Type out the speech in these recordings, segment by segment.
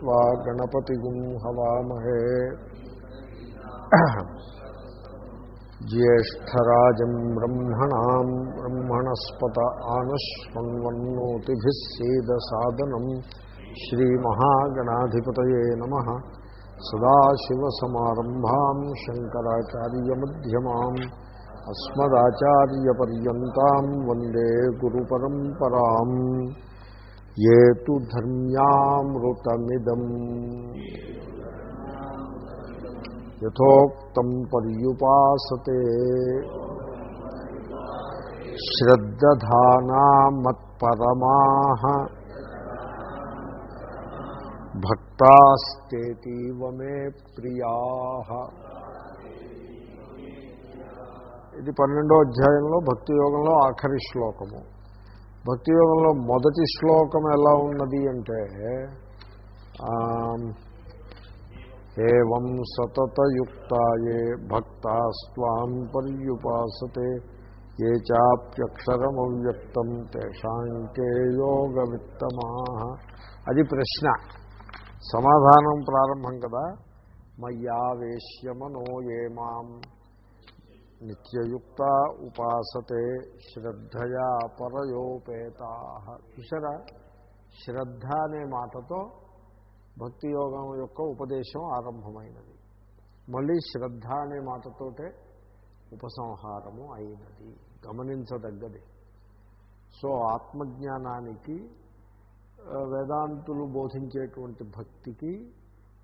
त्वा गणपतिगुं हवामहे ज्येष्ठराजम् ब्रह्मणाम् ब्रह्मणस्पत आनश्वन्वन्नोतिभिः सीदसादनम् श्रीमहागणाधिपतये नमः सदाशिवसमारम्भाम् शङ्कराचार्यमध्यमाम् अस्मदाचार्यपर्यन्ताम् वन्दे गुरुपरम्पराम् ఏ తు ధర్మ్యామృతమిదం. యథోక్తం పర్యుపాసతే. శ్రద్ధానా మత్పరమా భక్తాస్తేతీవ మే ప్రియా. ఇది పన్నెండో అధ్యాయంలో భక్తియోగంలో ఆఖరి శ్లోకము. భక్తి యోగంలో మొదటి శ్లోకం ఎలా ఉన్నది అంటే ఏం సతతయుక్తాయే భక్తాస్వాం పర్యుపాసతే ఏ చాప్యక్షరమవ్యక్తం తేషాంకే యోగ యోగవిత్తమా. అది ప్రశ్న. సమాధానం ప్రారంభం కదా. మయ్యావేశ్యమనో ఏ మాం. నిత్యయుక్త ఉపాసతే శ్రద్ధయా పరయోపేతా. చూసారా శ్రద్ధ అనే మాటతో భక్తి యోగం యొక్క ఉపదేశం ఆరంభమైనది. మళ్ళీ శ్రద్ధ అనే మాటతోటే ఉపసంహారము అయినది. గమనించదగ్గది. సో ఆత్మజ్ఞానానికి వేదాంతులు బోధించేటువంటి భక్తికి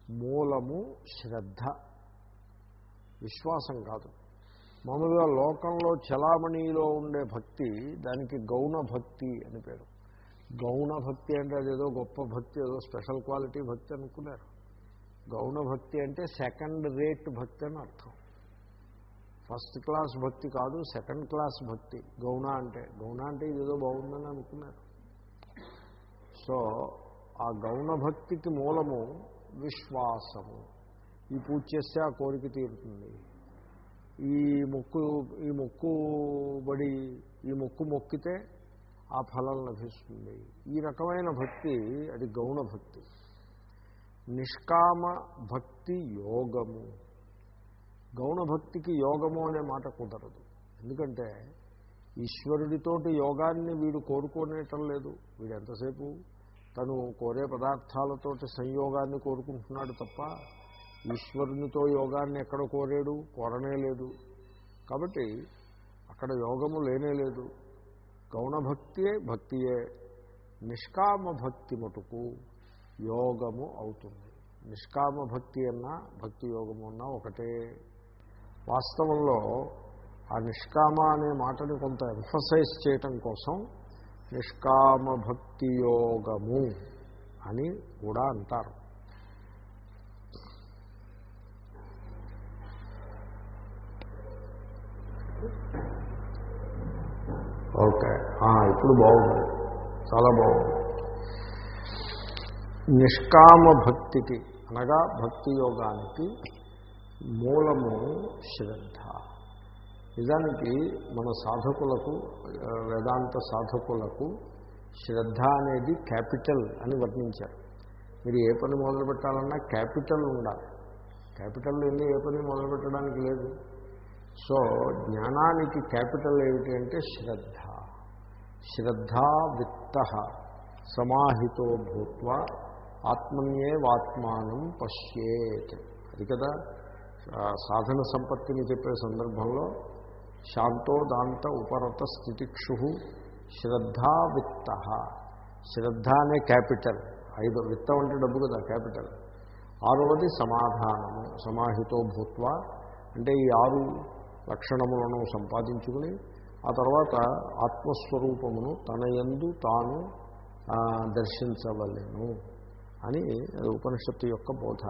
మూలము శ్రద్ధ. విశ్వాసం కాదు. మామూలుగా లోకంలో చలామణిలో ఉండే భక్తి దానికి గౌణ భక్తి అని పేరు. గౌణ భక్తి అంటే అదేదో గొప్ప భక్తి ఏదో స్పెషల్ క్వాలిటీ భక్తి అనుకున్నారు. గౌణ భక్తి అంటే సెకండ్ రేట్ భక్తి అని అర్థం. ఫస్ట్ క్లాస్ భక్తి కాదు సెకండ్ క్లాస్ భక్తి. గౌణ అంటే గౌణ అంటే ఇదేదో బాగుందని అనుకున్నారు. సో ఆ గౌణ భక్తికి మూలము విశ్వాసము. ఈ పూజ చేస్తే ఆ కోరిక తీరుతుంది. ఈ మొక్కు ఈ మొక్కు బడి ఈ మొక్కు మొక్కితే ఆ ఫలం లభిస్తుంది. ఈ రకమైన భక్తి అది గౌణ భక్తి. నిష్కామ భక్తి యోగము. గౌణ భక్తికి యోగము అనే మాట కుదరదు. ఎందుకంటే ఈశ్వరుడితోటి యోగాన్ని వీడు కోరుకోనేటం లేదు. వీడు ఎంతసేపు తను కోరే పదార్థాలతోటి సంయోగాన్ని కోరుకుంటున్నాడు తప్ప ఈశ్వరునితో యోగాన్ని ఎక్కడ కోరాడు? కోరనే లేదు. కాబట్టి అక్కడ యోగము లేనే లేదు. గౌణభక్తియే భక్తియే నిష్కామ భక్తి మటుకు యోగము అవుతుంది. నిష్కామ భక్తి అన్నా భక్తి యోగము అన్నా ఒకటే. వాస్తవంలో ఆ నిష్కామ అనే మాటని కొంత ఎంఫసైజ్ చేయటం కోసం నిష్కామ భక్తి యోగము అని కూడా అంటారు. ఓకే. ఇప్పుడు బాగుంది. చాలా బాగుంది. నిష్కామ భక్తికి అనగా భక్తి యోగానికి మూలము శ్రద్ధ. నిజానికి మన సాధకులకు వేదాంత సాధకులకు శ్రద్ధ అనేది క్యాపిటల్ అని వర్ణించారు. మీరు ఏ పని మొదలు పెట్టాలన్నా క్యాపిటల్ ఉండాలి. క్యాపిటల్ ఎన్ని ఏ పని మొదలు పెట్టడానికి లేదు. సో జ్ఞానానికి క్యాపిటల్ ఏమిటి అంటే శ్రద్ధ. శ్రద్ధా విత్త. సమాహితో భూత్వ ఆత్మన్యేవాత్మానం పశ్యేత్. అది కదా సాధన సంపత్తిని చెప్పే సందర్భంలో శాంతోదాంత ఉపరత స్థితిక్షు శ్రద్ధా విత్త. శ్రద్ధ అనే క్యాపిటల్ ఐదు విత్తం అంటే డబ్బు కదా క్యాపిటల్. ఆరవది సమాధానము సమాహితో భూత్వ. అంటే ఈ ఆరు లక్షణములను సంపాదించుకుని ఆ తర్వాత ఆత్మస్వరూపమును తన యందు తాను దర్శించవలను అని ఉపనిషత్తు యొక్క బోధ.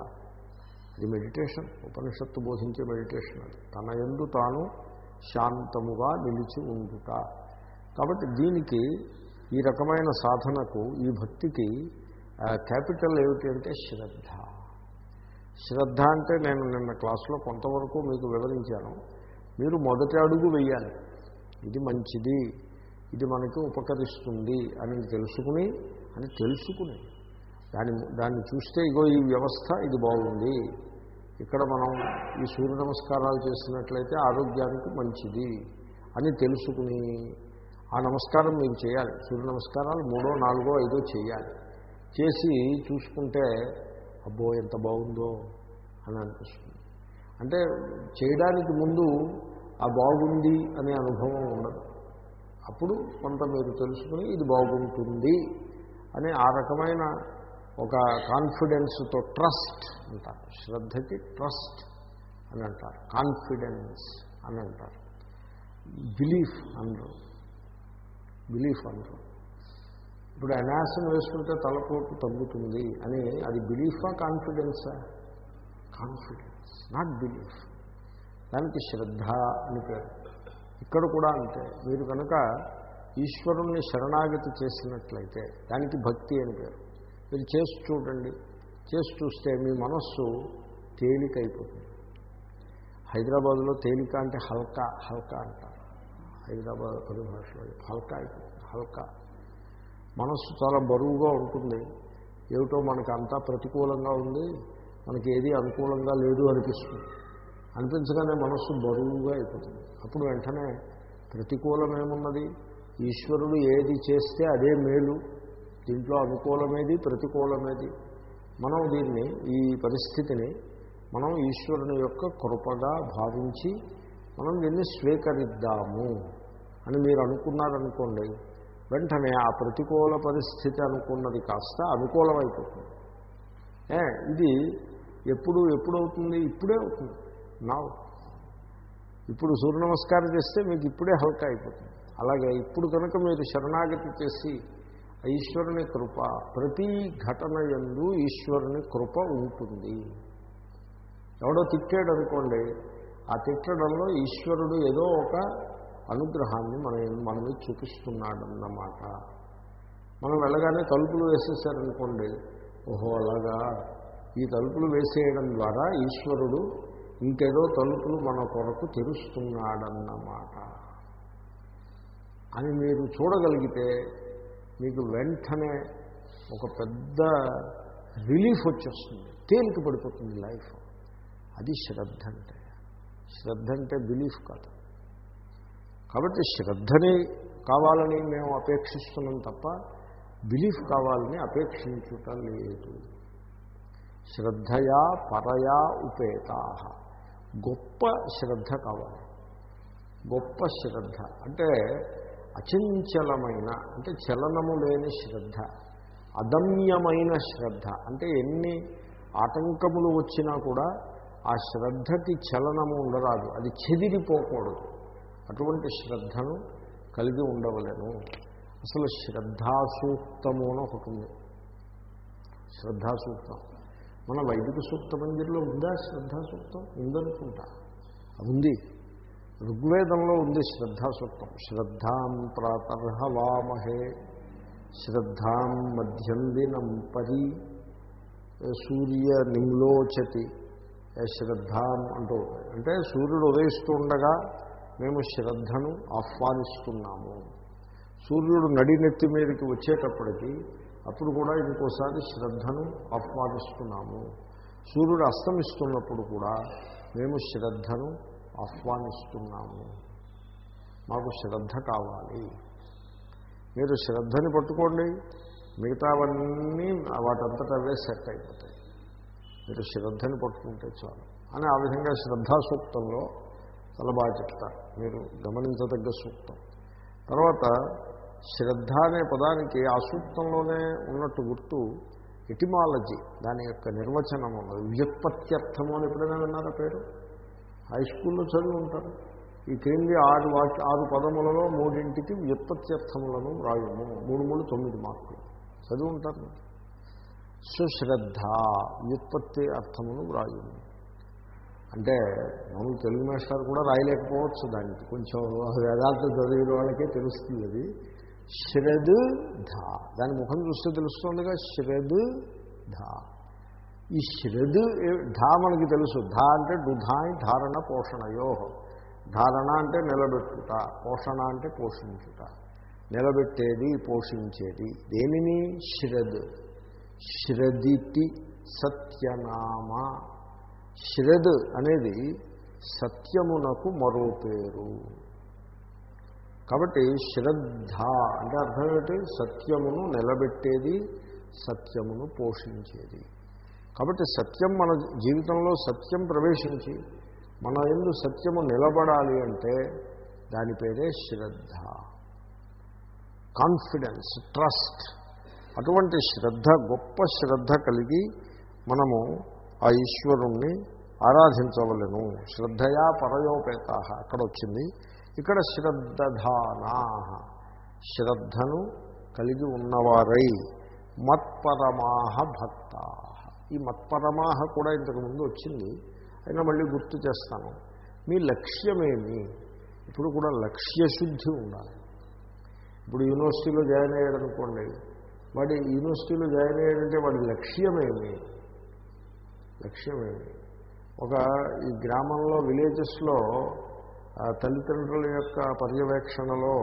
ఇది మెడిటేషన్. ఉపనిషత్తు బోధించే మెడిటేషన్ అది. తన యందు తాను శాంతముగా నిలిచి ఉండుట. కాబట్టి దీనికి ఈ రకమైన సాధనకు ఈ భక్తికి క్యాపిటల్ ఏమిటి అంటే శ్రద్ధ. శ్రద్ధ అంటే నేను నిన్న క్లాసులో కొంతవరకు మీకు వివరించాను. మీరు మొదటి అడుగు వేయాలి. ఇది మంచిది ఇది మనకి ఉపకరిస్తుంది అని తెలుసుకుని అని తెలుసుకుని. దాని దాన్ని చూస్తే ఇగో ఈ వ్యవస్థ ఇది బాగుంది. ఇక్కడ మనం ఈ సూర్య నమస్కారాలు చేసినట్లయితే ఆరోగ్యానికి మంచిది అని తెలుసుకుని ఆ నమస్కారం మీరు చేయాలి. సూర్య నమస్కారాలు మూడో నాలుగో ఐదో చేయాలి. చేసి చూసుకుంటే అబ్బో ఎంత బాగుందో అని అనిపిస్తుంది. అంటే చేయడానికి ముందు ఆ బాగుంది అనే అనుభవం ఉండదు. అప్పుడు కొంత మీరు తెలుసుకుని ఇది బాగుంటుంది అని ఆ రకమైన ఒక కాన్ఫిడెన్స్తో ట్రస్ట్ అంటారు. శ్రద్ధకి ట్రస్ట్ అని అంటారు. కాన్ఫిడెన్స్ అని అంటారు. బిలీఫ్ అనరు బిలీఫ్ అనరు ఇప్పుడు అనాసం వేసుకుంటే తలపోటు తగ్గుతుంది అని అది బిలీఫా కాన్ఫిడెన్సా కాన్ఫిడెన్స్ నాట్ బిలీఫ్. దానికి శ్రద్ధ అని పేరు. ఇక్కడ కూడా అంతే. మీరు కనుక ఈశ్వరుణ్ణి శరణాగతి చేసినట్లయితే దానికి భక్తి అని పేరు. మీరు చేసి చూడండి. చేసి చూస్తే మీ మనస్సు తేలికైపోతుంది. హైదరాబాద్లో తేలిక అంటే హల్కా హల్కా అంటారు. హైదరాబాద్ పరిభాషలో హల్కా అయిపోతుంది హల్కా. మనస్సు చాలా బరువుగా ఉంటుంది. ఏమిటో మనకు అంతా ప్రతికూలంగా ఉంది. మనకి ఏది అనుకూలంగా లేదు అనిపిస్తుంది. అనిపించగానే మనస్సు బరువుగా అయిపోతుంది. అప్పుడు వెంటనే ప్రతికూలమేమున్నది? ఈశ్వరుడు ఏది చేస్తే అదే మేలు. దీంట్లో అనుకూలమేది ప్రతికూలమేది? మనం దీన్ని ఈ పరిస్థితిని మనం ఈశ్వరుని యొక్క కృపగా భావించి మనం దీన్ని స్వీకరిద్దాము అని మీరు అనుకున్నారనుకోండి వెంటనే ఆ ప్రతికూల పరిస్థితి అనుకున్నది కాస్త అనుకూలమైపోతుంది. ఇది ఎప్పుడు ఎప్పుడు అవుతుంది ఇప్పుడే అవుతుంది. నా ఇప్పుడు సూర్య నమస్కారం చేస్తే మీకు ఇప్పుడే హల్కా అయిపోతుంది. అలాగే ఇప్పుడు కనుక మీరు శరణాగతి చేసి ఈశ్వరుని కృప ప్రతి ఘటన ఎందు ఈశ్వరుని కృప ఉంటుంది. ఎవడో తిట్టాడు అనుకోండి ఆ తిట్టడంలో ఈశ్వరుడు ఏదో ఒక అనుగ్రహాన్ని మన మన మీద చూపిస్తున్నాడన్నమాట. మనం వెళ్ళగానే తలుపులు వేసేసారనుకోండి ఓహో అలాగా? ఈ తలుపులు వేసేయడం ద్వారా ఈశ్వరుడు ఇంకేదో తలుపులు మన కొరకు తెరుస్తున్నాడన్నమాట. అని మీరు చూడగలిగితే మీకు వెంటనే ఒక పెద్ద రిలీఫ్ వచ్చేస్తుంది. తేలిక పడిపోతుంది లైఫ్. అది శ్రద్ధ అంటే. శ్రద్ధ అంటే బిలీఫ్ కాదు. కాబట్టి శ్రద్ధని కావాలని మేము అపేక్షిస్తున్నాం తప్ప బిలీఫ్ కావాలని అపేక్షించుట లేదు. శ్రద్ధయా పరయా ఉపేతా. గొప్ప శ్రద్ధ కావాలి. గొప్ప శ్రద్ధ. అంటే అచంచలమైన అంటే చలనము లేని శ్రద్ధ. అదమ్యమైన శ్రద్ధ. అంటే ఎన్ని ఆటంకములు వచ్చినా కూడా ఆ శ్రద్ధకి చలనము ఉండరాదు. అది చెదిరిపోకూడదు. అటువంటి శ్రద్ధను కలిగి ఉండవలేను. అసలు శ్రద్ధాసూక్తము అని ఒకటి ఉంది. శ్రద్ధాసూక్తం. మన వైదిక సూక్త మందిర్లో ఉందా? శ్రద్ధాసూక్తం ఉందనుకుంటా. ఉంది. ఋగ్వేదంలో ఉంది శ్రద్ధాసూక్తం శ్రద్ధాం ప్రాతర్హవామహే. శ్రద్ధాం మధ్యం దినం పరి. సూర్య నిమ్లోచతి. శ్రద్ధాం అంటూ అంటే సూర్యుడు ఉదయిస్తూ ఉండగా మేము శ్రద్ధను ఆహ్వానిస్తున్నాము. సూర్యుడు నడినెత్తి మీదకి వచ్చేటప్పటికి అప్పుడు కూడా ఇంకోసారి శ్రద్ధను ఆహ్వానిస్తున్నాము. సూర్యుడు అస్తమిస్తున్నప్పుడు కూడా మేము శ్రద్ధను ఆహ్వానిస్తున్నాము. మాకు శ్రద్ధ కావాలి. మీరు శ్రద్ధని పట్టుకోండి. మిగతావన్నీ వాటంతటా అవే సెట్ అయిపోతాయి. మీరు శ్రద్ధని పట్టుకుంటే చాలు. అని ఆ విధంగా శ్రద్ధా సూక్తంలో చాలా బాగా చెప్తారు. మీరు గమనించదగ్గ సూక్తం. తర్వాత శ్రద్ధ అనే పదానికి ఆ ఉన్నట్టు గుర్తు ఎటిమాలజీ దాని యొక్క నిర్వచనం ఉన్నది. వ్యుత్పత్త్యర్థము అని ఎప్పుడైనా విన్నారా పేరు? హై స్కూల్లో చదివి ఉంటారు. ఈ క్రింది ఆరు వాక్య ఆరు పదములలో మూడింటికి వ్యుత్పత్త్యర్థములను రాయము మూడు మూడు తొమ్మిది మార్కులు. చదివి ఉంటారు. సుశ్రద్ధ వ్యుత్పత్తి అర్థమును వ్రాయము. అంటే మామూలు తెలుగు మాస్టర్ కూడా రాయలేకపోవచ్చు దానికి. కొంచెం వేదాంతం చదివిన వాళ్ళకే తెలుస్తుంది అది. శ్రద్ ధా దాని ముఖం చూస్తే తెలుస్తుందిగా శ్రద్ ధా ఈ శ్రద్ ధా మనకి తెలుసు. ధా అంటే డుధాయి ధారణ పోషణయో. ధారణ అంటే నిలబెట్టుట పోషణ అంటే పోషించుట. నిలబెట్టేది పోషించేది. దేనిని? శ్రద్ శ్రదితి సత్యనామ. శ్రద్ అనేది సత్యమునకు మరో పేరు. కాబట్టి శ్రద్ధ అంటే అర్థం ఏమిటి? సత్యమును నిలబెట్టేది సత్యమును పోషించేది. కాబట్టి సత్యం మన జీవితంలో సత్యం ప్రవేశించి మన ఎందు సత్యము నిలబడాలి అంటే దాని పేరే శ్రద్ధ. Confidence trust. అటువంటి శ్రద్ధ గొప్ప శ్రద్ధ కలిగి మనము ఆ ఈశ్వరుణ్ణి ఆరాధించవలను. శ్రద్ధయా పరయోపేత అక్కడ వచ్చింది ఇక్కడ శ్రద్ధధానా. శ్రద్ధను కలిగి ఉన్నవారై మత్పరమాహ భక్త. ఈ మత్పరమాహ కూడా ఇంతకుముందు వచ్చింది. అయినా మళ్ళీ గుర్తు చేస్తాను. మీ లక్ష్యమేమి? ఇప్పుడు కూడా లక్ష్యశుద్ధి ఉండాలి. ఇప్పుడు యూనివర్సిటీలో జాయిన్ అయ్యాడు అనుకోండి వాడి యూనివర్సిటీలో జాయిన్ అయ్యాడంటే వాడి లక్ష్యమేమి? లక్ష్యమేమి? ఒక ఈ గ్రామంలో విలేజెస్లో తల్లిదండ్రుల యొక్క పర్యవేక్షణలో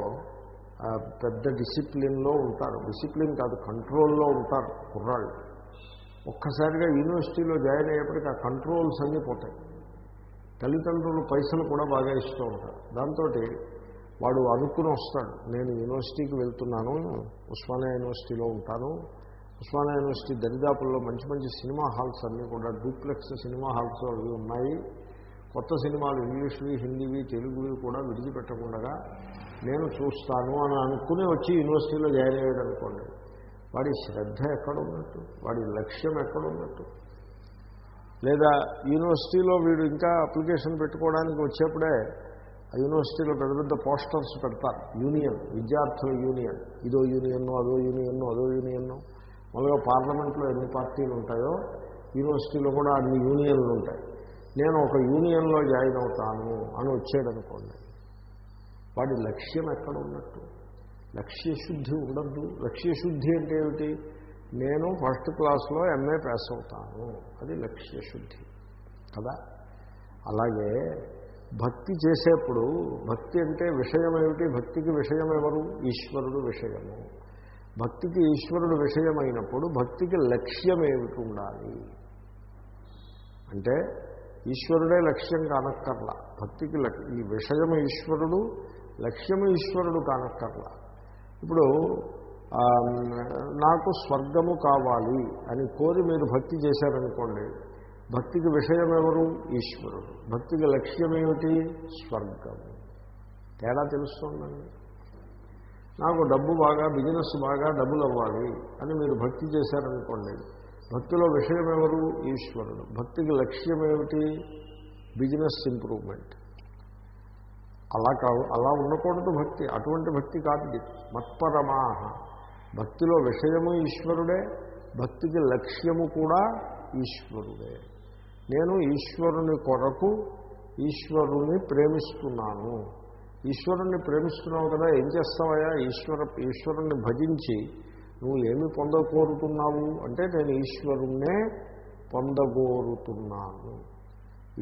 పెద్ద డిసిప్లిన్లో ఉంటారు. డిసిప్లిన్ కాదు కంట్రోల్లో ఉంటారు కుర్రాళ్ళు. ఒక్కసారిగా యూనివర్సిటీలో జాయిన్ అయ్యేప్పటికీ ఆ కంట్రోల్స్ అన్నీ పోతాయి. తల్లిదండ్రులు పైసలు కూడా బాగా ఇస్తూ ఉంటారు. దాంతో వాడు అనుకుని వస్తాడు నేను యూనివర్సిటీకి వెళ్తున్నాను ఉస్మానియా యూనివర్సిటీలో ఉంటాను. ఉస్మానియా యూనివర్సిటీ దరిదాపుల్లో మంచి మంచి సినిమా హాల్స్ అన్నీ కూడా డూప్లెక్స్ సినిమా హాల్స్ అవి ఉన్నాయి. కొత్త సినిమాలు ఇంగ్లీష్వి హిందీవి తెలుగువి కూడా విడిచిపెట్టకుండా నేను చూస్తాను అని అనుకుని వచ్చి యూనివర్సిటీలో జాయిన్ అయ్యాడు అనుకోండి వాడి శ్రద్ధ ఎక్కడ ఉన్నట్టు వాడి లక్ష్యం ఎక్కడ ఉన్నట్టు లేదా యూనివర్సిటీలో వీడు ఇంకా అప్లికేషన్ పెట్టుకోవడానికి వచ్చేప్పుడే ఆ యూనివర్సిటీలో పెద్ద పెద్ద పోస్టర్స్ పెడతారు. యూనియన్ విద్యార్థుల యూనియన్. ఇదో యూనియన్ అదో యూనియన్ అదో యూనియన్ మళ్ళీ పార్లమెంట్లో ఎన్ని పార్టీలు ఉంటాయో యూనివర్సిటీలో కూడా అన్ని యూనియన్లు ఉంటాయి నేను ఒక యూనియన్లో జాయిన్ అవుతాను అని వచ్చాడనుకోండి. వాడి లక్ష్యం ఎక్కడ ఉన్నట్టు? లక్ష్యశుద్ధి ఉండద్దు. లక్ష్యశుద్ధి అంటే ఏమిటి? నేను ఫస్ట్ క్లాస్లో ఎంఏ పాస్ అవుతాను. అది లక్ష్యశుద్ధి. కదా? అలాగే భక్తి చేసేప్పుడు భక్తి అంటే విషయం ఏమిటి? భక్తికి విషయం ఎవరు? ఈశ్వరుడు విషయము. భక్తికి ఈశ్వరుడు విషయమైనప్పుడు భక్తికి లక్ష్యం ఏమిటి ఉండాలి? అంటే ఈశ్వరుడే లక్ష్యం కానక్కర్లా. భక్తికి ఈ విషయము ఈశ్వరుడు లక్ష్యము ఈశ్వరుడు కానక్కర్లా. ఇప్పుడు నాకు స్వర్గము కావాలి అని కోరి మీరు భక్తి చేశారనుకోండి భక్తికి విషయం ఎవరు ఈశ్వరుడు. భక్తికి లక్ష్యం ఏమిటి స్వర్గము. తేడా తెలుస్తుందండి. నాకు డబ్బు బాగా బిజినెస్ బాగా డబ్బులు అవ్వాలి అని మీరు భక్తి చేశారనుకోండి భక్తిలో విషయం ఎవరు ఈశ్వరుడు. భక్తికి లక్ష్యం ఏమిటి బిజినెస్ ఇంప్రూవ్మెంట్. అలా కావు అలా ఉండకూడదు భక్తి. అటువంటి భక్తి కాదు ఇది. మత్పరమాహ. భక్తిలో విషయము ఈశ్వరుడే భక్తికి లక్ష్యము కూడా ఈశ్వరుడే. నేను ఈశ్వరుని కొరకు ఈశ్వరుని ప్రేమిస్తున్నాను. ఈశ్వరుణ్ణి ప్రేమిస్తున్నావు కదా ఏం చేస్తావయ్యా? ఈశ్వర ఈశ్వరుణ్ణి భజించి నువ్వు ఏమి పొందకోరుతున్నావు? అంటే నేను ఈశ్వరుణ్ణే పొందగోరుతున్నాను.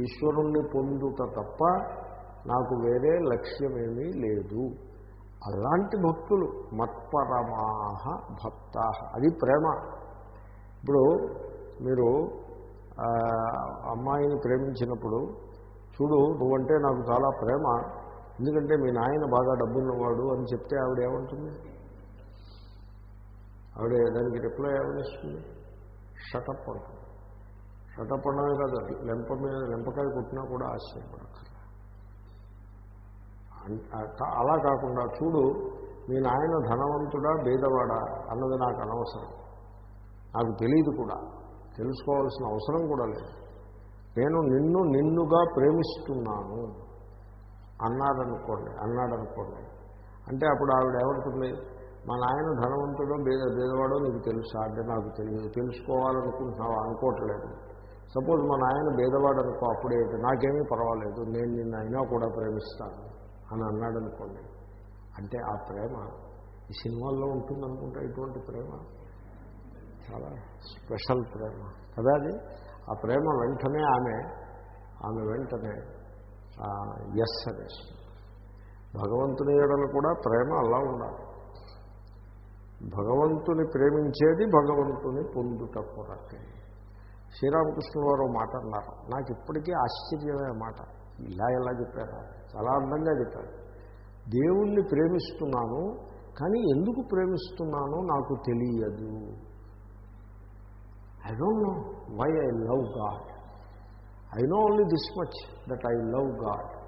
ఈశ్వరుణ్ణి పొందుట తప్ప నాకు వేరే లక్ష్యమేమీ లేదు. అలాంటి భక్తులు మత్పరమాహ భక్త. అది ప్రేమ. ఇప్పుడు మీరు అమ్మాయిని ప్రేమించినప్పుడు చూడు నువ్వంటే నాకు చాలా ప్రేమ. ఎందుకంటే మీ నాయన బాగా డబ్బున్నవాడు అని చెప్తే ఆవిడ ఏమంటుంది? ఆవిడ దానికి రిప్లై ఏమనిస్తుంది షటప్ అంటుంది షటప్ అనమే కాదు లెంప మీద లెంపకాయ కుట్టినా కూడా ఆశ్చర్యపడక్కర్లేదు అన్- అలా కాకుండా చూడు మీ నాయన ధనవంతుడా బేదవాడా అన్నది నాకు అనవసరం. నాకు తెలియదు కూడా. తెలుసుకోవాల్సిన అవసరం కూడా లేదు. నేను నిన్ను నిన్నుగా ప్రేమిస్తున్నాను. అన్నాడనుకోండి అన్నాడనుకోండి. అంటే అప్పుడు ఆవిడ ఏమంటుంది మా నాయన ధనవంతుడో బేద బేదవాడో నీకు తెలుసా అంటే నాకు తెలియదు. తెలుసుకోవాలనుకుంటున్నావు? అనుకోవట్లేదు. సపోజ్ మా నాయన బేదవాడు అనుకో అప్పుడే నాకేమీ పర్వాలేదు. నేను నిన్న అయినా కూడా ప్రేమిస్తాను అని అన్నాడు అనుకోండి అంటే ఆ ప్రేమ ఈ సినిమాల్లో ఉంటుందనుకుంటా ఇటువంటి ప్రేమ? చాలా స్పెషల్ ప్రేమ. కదా అది? ఆ ప్రేమ వెంటనే ఆమె ఆమె వెంటనే ఎస్ అనేస్తుంది. భగవంతుని ఏడలు కూడా ప్రేమ అలా ఉండాలి. భగవంతుని ప్రేమించేది భగవంతుని పొందుట కొరకే. శ్రీరామకృష్ణ వారు మాట అన్నారు. నాకు ఇప్పటికీ ఆశ్చర్యమే మాట. ఇలా ఎలా చెప్పారు? చాలా అందంగా చెప్పారు. దేవుణ్ణి ప్రేమిస్తున్నాను కానీ ఎందుకు ప్రేమిస్తున్నానో నాకు తెలియదు. I don't know why I love God I know only this much that I love God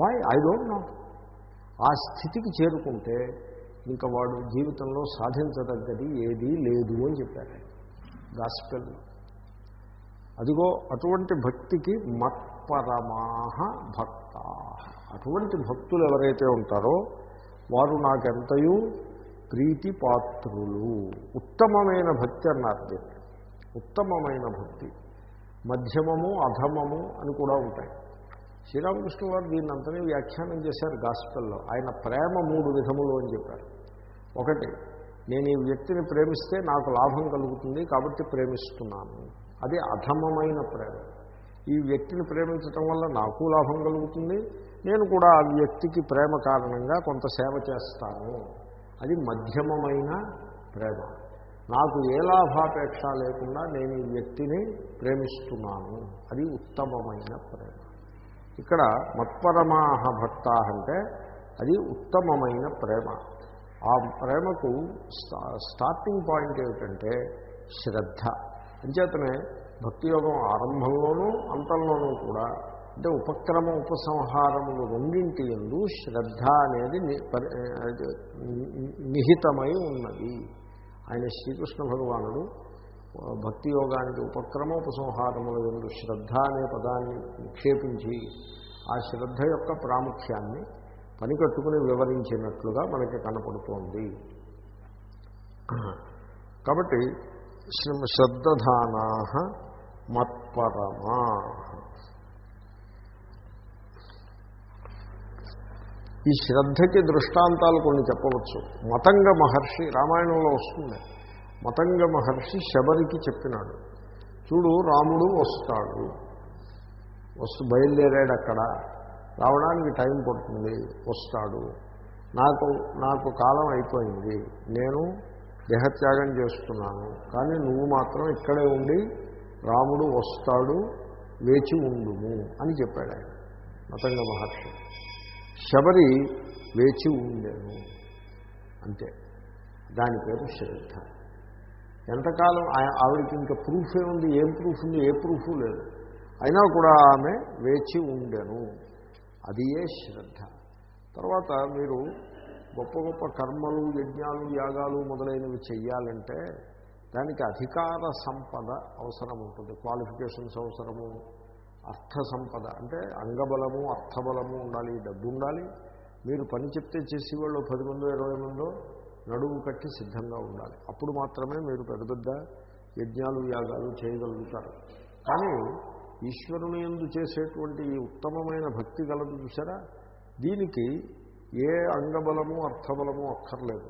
why I don't know ఆ స్థితికి చేరుకుంటే ఇంకా వాడు జీవితంలో సాధించదగ్గది ఏదీ లేదు అని చెప్పారు. గాస్పెల్ అదిగో అటువంటి భక్తికి మత్పరమాహ భక్త. అటువంటి భక్తులు ఎవరైతే ఉంటారో వారు నాకెంతయూ ప్రీతి పాత్రులు ఉత్తమమైన భక్తి అన్నారు దీన్ని. ఉత్తమమైన భక్తి. మధ్యమము అధమము అని కూడా ఉంటాయి. శ్రీరామకృష్ణ వారు దీన్ని అంతనే వ్యాఖ్యానం చేశారు గాస్పెల్లో ఆయన ప్రేమ మూడు విధములు అని చెప్పారు. ఒకటి నేను ఈ వ్యక్తిని ప్రేమిస్తే నాకు లాభం కలుగుతుంది కాబట్టి ప్రేమిస్తున్నాను. అది అధమమైన ప్రేమ. ఈ వ్యక్తిని ప్రేమించటం వల్ల నాకు లాభం కలుగుతుంది నేను కూడా ఆ వ్యక్తికి ప్రేమ కారణంగా కొంత సేవ చేస్తాను. అది మధ్యమమైన ప్రేమ. నాకు ఏ లాభాపేక్ష లేకుండా నేను ఈ వ్యక్తిని ప్రేమిస్తున్నాను. అది ఉత్తమమైన ప్రేమ. ఇక్కడ మత్పరమాహ భక్త అంటే అది ఉత్తమమైన ప్రేమ. ఆ ప్రేమకు స్టార్టింగ్ పాయింట్ ఏమిటంటే శ్రద్ధ. అంచేతనే భక్తి యోగం ఆరంభంలోనూ అంతంలోనూ కూడా అంటే ఉపక్రమ ఉపసంహారములు రెండింటి ఎందు శ్రద్ధ అనేది నిహితమై ఉన్నది. ఆయన శ్రీకృష్ణ భగవానుడు భక్తి యోగానికి ఉపక్రమ ఉపసంహారముల ఎందు శ్రద్ధ అనే పదాన్ని నిక్షేపించి ఆ శ్రద్ధ యొక్క ప్రాముఖ్యాన్ని పని కట్టుకుని వివరించినట్లుగా మనకి కనపడుతోంది. కాబట్టి శబ్దధానా మత్పరమా. ఈ శ్రద్ధకి దృష్టాంతాలు కొన్ని చెప్పవచ్చు. మతంగ మహర్షి రామాయణంలో వస్తుంది. మతంగ మహర్షి శబరికి చెప్పినాడు. చూడు రాముడు వస్తాడు. వస్తు బయలుదేరాడు అక్కడ రావడానికి టైం పడుతుంది వస్తాడు. నాకు నాకు కాలం అయిపోయింది. నేను దేహత్యాగం చేస్తున్నాను. కానీ నువ్వు మాత్రం ఇక్కడే ఉండి రాముడు వస్తాడు వేచి ఉండుము అని చెప్పాడు ఆయన మతంగ మహర్షి. శబరి వేచి ఉండేను అంతే. దాని పేరు శ్రద్ధ. ఎంతకాలం ఆవిడకి ఇంకా ప్రూఫ్ ఏముంది ఏం ప్రూఫ్ ఉంది ఏ ప్రూఫ్ లేదు. అయినా కూడా ఆమె వేచి ఉండెను. అది ఏ శ్రద్ధ. తర్వాత మీరు గొప్ప గొప్ప కర్మలు యజ్ఞాలు యాగాలు మొదలైనవి చెయ్యాలంటే దానికి అధికార సంపద అవసరం ఉంటుంది క్వాలిఫికేషన్స్ అవసరము అర్థ సంపద అంటే అంగబలము అర్థబలము ఉండాలి డబ్బు ఉండాలి. మీరు పని చెప్తే చేసేవాళ్ళు పది మందో ఇరవై మందో నడువు కట్టి సిద్ధంగా ఉండాలి. అప్పుడు మాత్రమే మీరు పెద్ద పెద్ద యజ్ఞాలు యాగాలు చేయగలుగుతారు. కానీ ఈశ్వరుని ఎందు చేసేటువంటి ఈ ఉత్తమమైన భక్తి గలదు చూసారా దీనికి ఏ అంగబలము అర్థబలము అక్కర్లేదు.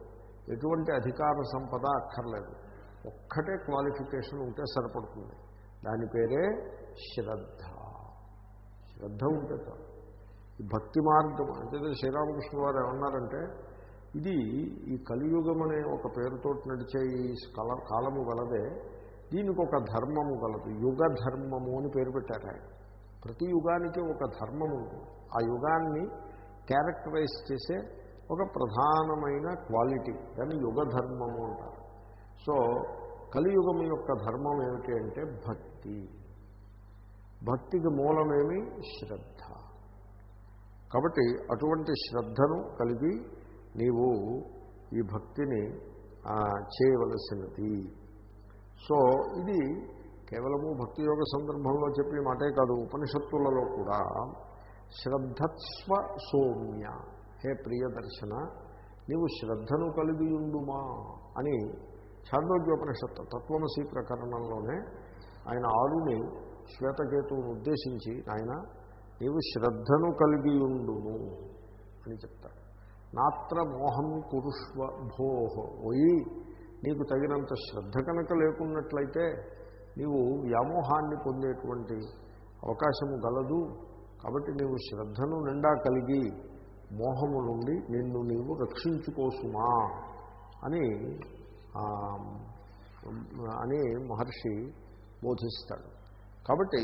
ఎటువంటి అధికార సంపద అక్కర్లేదు. ఒక్కటే క్వాలిఫికేషన్ ఉంటే సరిపడుతుంది. దాని పేరే శ్రద్ధ. శ్రద్ధ ఉంటే చాలు. ఈ భక్తి మార్గం అంటే శ్రీరామకృష్ణ వారు ఏమన్నారంటే ఇది ఈ కలియుగం అనే ఒక పేరుతో నడిచే ఈ కల కాలము గలదే దీనికి ఒక ధర్మము గలదు. యుగ ధర్మము అని పేరు పెట్టారు ఆయన. ప్రతి యుగానికి ఒక ధర్మము ఆ యుగాన్ని క్యారెక్టరైజ్ చేసే ఒక ప్రధానమైన క్వాలిటీ దాన్ని యుగ ధర్మము అంటారు. సో కలియుగం యొక్క ధర్మం ఏమిటి అంటే భక్తి. భక్తికి మూలమేమి? శ్రద్ధ. కాబట్టి అటువంటి శ్రద్ధను కలిగి నీవు ఈ భక్తిని చేయవలసినది. సో ఇది కేవలము భక్తి యోగ సందర్భంలో చెప్పే మాటే కాదు ఉపనిషత్తులలో కూడా శ్రద్ధస్వ సౌమ్య. హే ప్రియదర్శన నీవు శ్రద్ధను కలిగి ఉండుమా అని ఛాందోగ్యోపనిషత్తు తత్వమసి ప్రకరణంలోనే ఆయన ఆరుని శ్వేతకేతువును ఉద్దేశించి ఆయన నీవు శ్రద్ధను కలిగి ఉండును అని చెప్తారు. నాత్ర మోహం కురుష్వ భోహ ఓయి నీకు తగినంత శ్రద్ధ కనుక లేకున్నట్లయితే నీవు వ్యామోహాన్ని పొందేటువంటి అవకాశము గలదు. కాబట్టి నీవు శ్రద్ధను నిండా కలిగి మోహము నుండి నిన్ను నీవు రక్షించుకోసుమా అని అని మహర్షి బోధిస్తాడు. కాబట్టి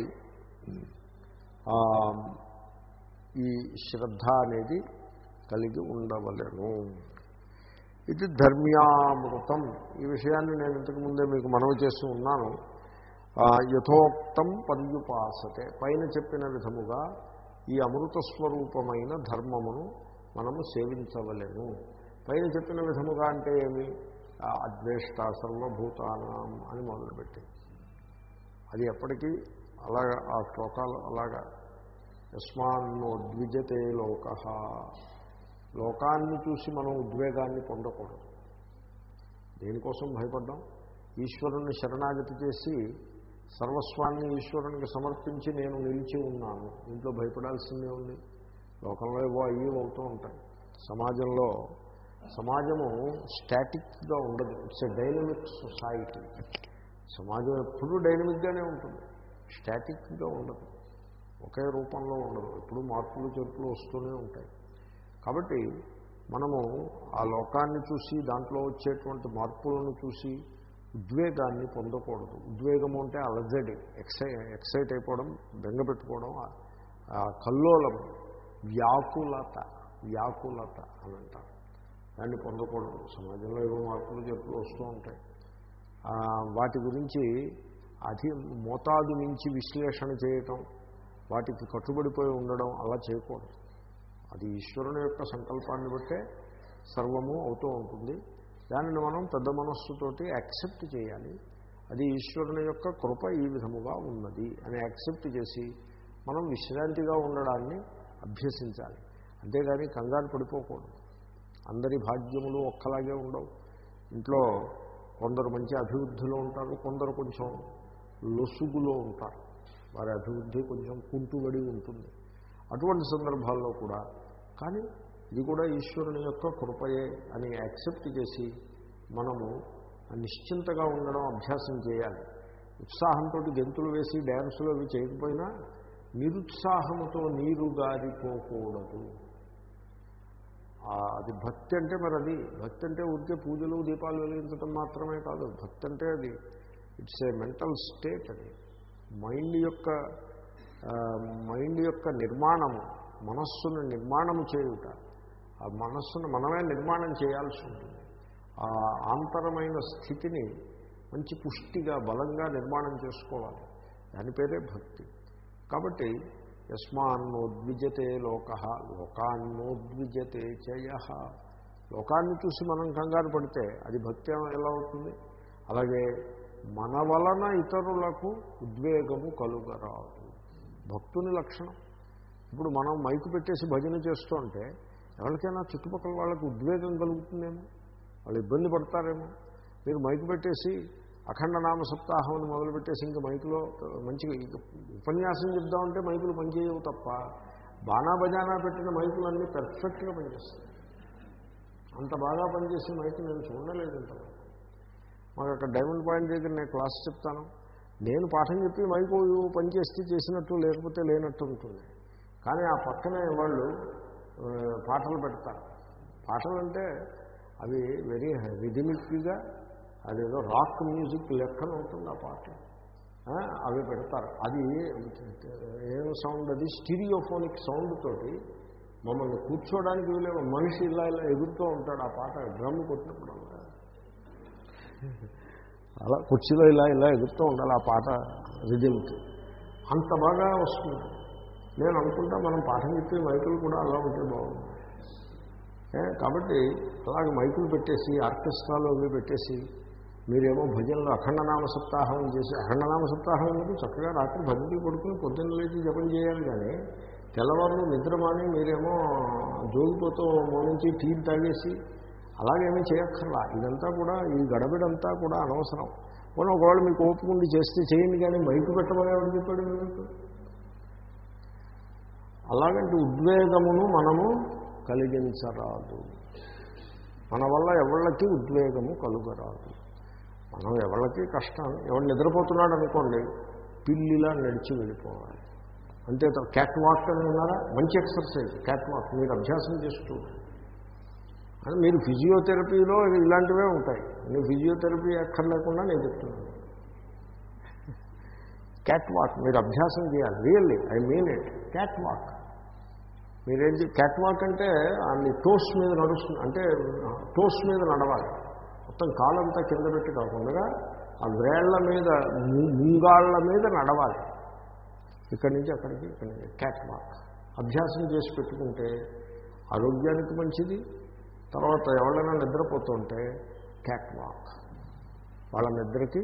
ఈ శ్రద్ధ అనేది కలిగి ఉండవలను. ఇది ధర్మ్యామృతం. ఈ విషయాన్ని నేను ఇంతకు ముందే మీకు మనవి చేస్తూ ఉన్నాను. యథోక్తం పర్యుపాసతే. పైన చెప్పిన విధముగా ఈ అమృత స్వరూపమైన ధర్మమును మనము సేవించవలేము పైన చెప్పిన విధముగా అంటే ఏమి? అద్వేష్ట సర్వభూతానం అని మొదలుపెట్టి. అది ఎప్పటికీ అలాగా ఆ శ్లోకాలు అలాగా. యస్మాన్నోద్విజతే లోక. లోకాన్ని చూసి మనం ఉద్వేగాన్ని పొందకూడదు. దేనికోసం భయపడ్డాం? ఈశ్వరుణ్ణి శరణాగతి చేసి సర్వస్వాన్ని ఈశ్వరునికి సమర్పించి నేను నిలిచి ఉన్నాను. ఇంట్లో భయపడాల్సిందే ఉంది. లోకంలో ఏవో అయ్యి అవుతూ ఉంటాయి. సమాజంలో సమాజము స్టాటిక్గా ఉండదు. It's a dynamic society. సమాజం ఎప్పుడూ డైనమిక్గానే ఉంటుంది. స్టాటిక్గా ఉండదు. ఒకే రూపంలో ఉండదు. ఎప్పుడు మార్పులు చెరుపులు వస్తూనే ఉంటాయి. కాబట్టి మనము ఆ లోకాన్ని చూసి దాంట్లో వచ్చేటువంటి మార్పులను చూసి ఉద్వేగాన్ని పొందకూడదు. ఉద్వేగము అంటే అలజడి ఎక్సై ఎక్సైట్ అయిపోవడం బెంగపెట్టుకోవడం కల్లోలం వ్యాకులత వ్యాకులత అని అంటారు. దాన్ని పొందకూడదు. సమాజంలో ఏవో మార్పులు చెప్పులు వస్తూ ఉంటాయి. వాటి గురించి అధి మోతాదు మించి విశ్లేషణ చేయటం వాటికి కట్టుబడిపోయి ఉండడం అలా చేయకూడదు. అది ఈశ్వరుని యొక్క సంకల్పాన్ని బట్టే సర్వము అవుతూ ఉంటుంది. దానిని మనం పెద్ద మనస్సుతోటి యాక్సెప్ట్ చేయాలి. అది ఈశ్వరుని యొక్క కృప ఈ విధముగా ఉన్నది అని యాక్సెప్ట్ చేసి మనం విశ్రాంతిగా ఉండడాన్ని అభ్యసించాలి. అంతేగాని కంగారు పడిపోకూడదు. అందరి భాగ్యములు ఒక్కలాగే ఉండవు. ఇంట్లో కొందరు మంచి అభివృద్ధిలో ఉంటారు కొందరు కొంచెం లొసుగులో ఉంటారు. వారి అభివృద్ధి కొంచెం కుంటుబడి ఉంటుంది. అటువంటి సందర్భాల్లో కూడా కానీ ఇది కూడా ఈశ్వరుని యొక్క కృపయే అని యాక్సెప్ట్ చేసి మనము నిశ్చింతగా ఉండడం అభ్యాసం చేయాలి. ఉత్సాహంతో గెంతులు వేసి డ్యాన్సులు అవి చేయకపోయినా నిరుత్సాహముతో నీరు గారిపోకూడదు. అది భక్తి అంటే మరి అది. భక్తి అంటే ఊరికే పూజలు దీపాలు వెలిగించడం మాత్రమే కాదు. భక్తి అంటే అది. ఇట్స్ ఏ మెంటల్ స్టేట్ అది. మైండ్ యొక్క మైండ్ యొక్క నిర్మాణము. మనస్సును నిర్మాణము చేయుట. ఆ మనస్సును మనమే నిర్మాణం చేయాల్సి ఉంటుంది. ఆ ఆంతరమైన స్థితిని మంచి పుష్టిగా బలంగా నిర్మాణం చేసుకోవాలి. దాని పేరే భక్తి. కాబట్టి యస్మాన్నోద్విజతే లోక లోకాన్నోద్విజతే చయ. లోకాన్ని చూసి మనం కంగారు పడితే అది భక్తి ఎలా అవుతుంది? అలాగే మన వలన ఇతరులకు ఉద్వేగము కలుగరాదు. భక్తుని లక్షణం. ఇప్పుడు మనం మైకు పెట్టేసి భజన చేస్తూ ఉంటే ఎవరికైనా చుట్టుపక్కల వాళ్ళకు ఉద్వేగం కలుగుతుందేమో? వాళ్ళు ఇబ్బంది పడతారేమో? మీరు మైకు పెట్టేసి అఖండ నామ సప్తాహం మొదలుపెట్టేసి ఇంకా మైకులో మంచిగా ఉపన్యాసం చెప్దామంటే మైకులు పనిచేయవు తప్ప బాణా బజానా పెట్టిన మైకులన్నీ పెర్ఫెక్ట్గా పనిచేస్తాయి. అంత బాగా పనిచేసే మైకు నేను చూడలేదు ఇంతవరకు. మాకు అక్కడ డైమండ్ పాయింట్ దగ్గర నేను క్లాస్ చెప్తాను. నేను పాఠం చెప్పి మైకు పనిచేస్తే చేసినట్టు లేకపోతే లేనట్టు ఉంటుంది. కానీ ఆ పక్కనే వాళ్ళు పాటలు పెడతారు. పాటలు అంటే అవి వెరీ రిథమిక్గా అదేదో రాక్ మ్యూజిక్ లెక్కన ఉంటుంది ఆ పాట. అవి పెడతారు. అది ఏం సౌండ్ అది స్టీరియోఫోనిక్ సౌండ్ తోటి మమ్మల్ని కూర్చోవడానికి వీలే మనిషి ఇలా ఇలా ఎగురుతూ ఉంటాడు ఆ పాట. డ్రమ్ కొట్టినప్పుడు అలా కుర్చీలో ఇలా ఇలా ఎగురుతూ ఉండాలి ఆ పాట రిజిమ్కి అంత బాగా వస్తుంది. నేను అనుకుంటా మనం పాఠం చెప్పే మైకులు కూడా అలా ఉంటే బాగుంది కాబట్టి అలాగే మైకులు పెట్టేసి ఆర్కెస్ట్రాలు అవి పెట్టేసి మీరేమో భజనలు అఖండనామ సప్తాహం చేసి అఖండనామ సప్తాహం ఎందుకు? చక్కగా రాత్రి భజనకి పడుకుని పొద్దున్న లేచి జపం చేయాలి కానీ తెల్లవారులు నిద్రమాని మీరేమో జోగిపోతూ మోనించి టీ తాగేసి అలాగేమీ చేయక్కర్లా. ఇదంతా కూడా ఈ గడబిడంతా కూడా అనవసరం. పోనీ ఒకవేళ మీకు ఓపుకుండి చేస్తే చేయండి కానీ మైకు పెట్టమని ఎవరు చెప్పాడు మీకు? అలాగంటే ఉద్వేగమును మనము కలిగించరాదు. మన వల్ల ఎవళ్ళకి ఉద్వేగము కలుగరాదు. మనం ఎవళ్ళకి కష్టం ఎవరు నిద్రపోతున్నాడు అనుకోండి పిల్లిలా నడిచి వెళ్ళిపోవాలి. అంతే క్యాట్ వాక్ అని ఉన్నారా? మంచి ఎక్సర్సైజ్ క్యాట్ వాక్ మీరు అభ్యాసం చేస్తూ అని మీరు ఫిజియోథెరపీలో ఇలాంటివే ఉంటాయి. నేను ఫిజియోథెరపీ ఎక్కర్లేకుండా నేను చెప్తున్నాను. క్యాట్ వాక్ మీరు అభ్యాసం చేయాలి. Really I mean it cat walk మీరేం క్యాట్ వాక్ అంటే అన్ని టోస్ మీద నడుస్తుంది అంటే టోస్ మీద నడవాలి. మొత్తం కాలంతా కింద పెట్టి కాకుండా ఆ వేళ్ళ మీద ము- ముంగాళ్ళ మీద నడవాలి. ఇక్కడి నుంచి అక్కడికి ఇక్కడి నుంచి క్యాట్ వాక్ అభ్యాసం చేసి పెట్టుకుంటే ఆరోగ్యానికి మంచిది. తర్వాత ఎవరైనా నిద్రపోతుంటే క్యాట్ వాక్ వాళ్ళ నిద్రకి